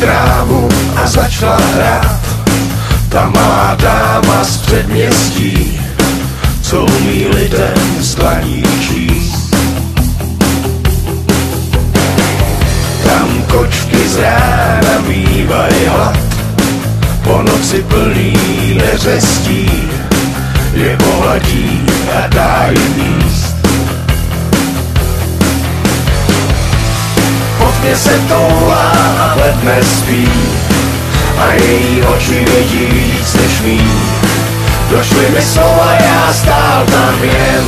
trávu a začala hrát ta malá dáma z předměstí, co umí lidem zdaní číst. Tam kočky z rána mývají hlad, po noci plný neřestí, je pohladí a dá a ledne spí, a její oči vidí víc než mý. Došly mi slova, já stál tam jen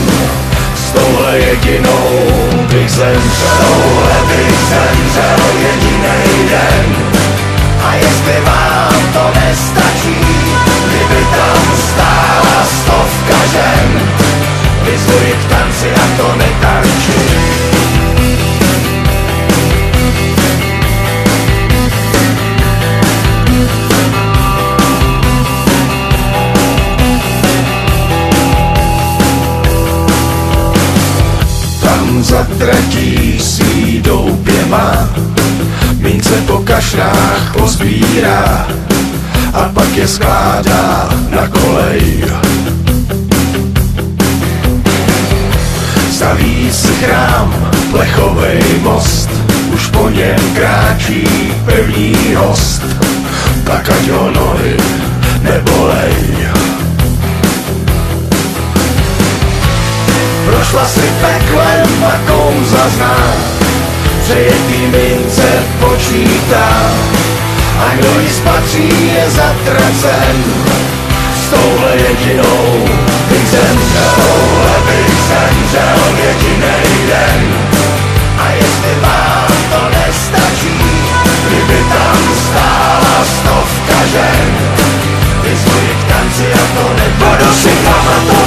s touhle jedinou bych zemřel. Touhle bych zemřel zatratí svý doupěma, mince po kašrách pozbírá a pak je skládá na kolej. Staví si chrám, plechovej most, už po něm kráčí pevný host, tak ať ho nohy nebolej. prošla si peklem a kouza zná. Přejetý mince počítá a kdo jí spatří je zatracen. S touhle jedinou bych zemřel. S touhle bych zemřel jedinej den. A jestli vám to nestačí, kdyby tam stála stovka žen, vyzvu k tanci a to nebudu si pamatovat.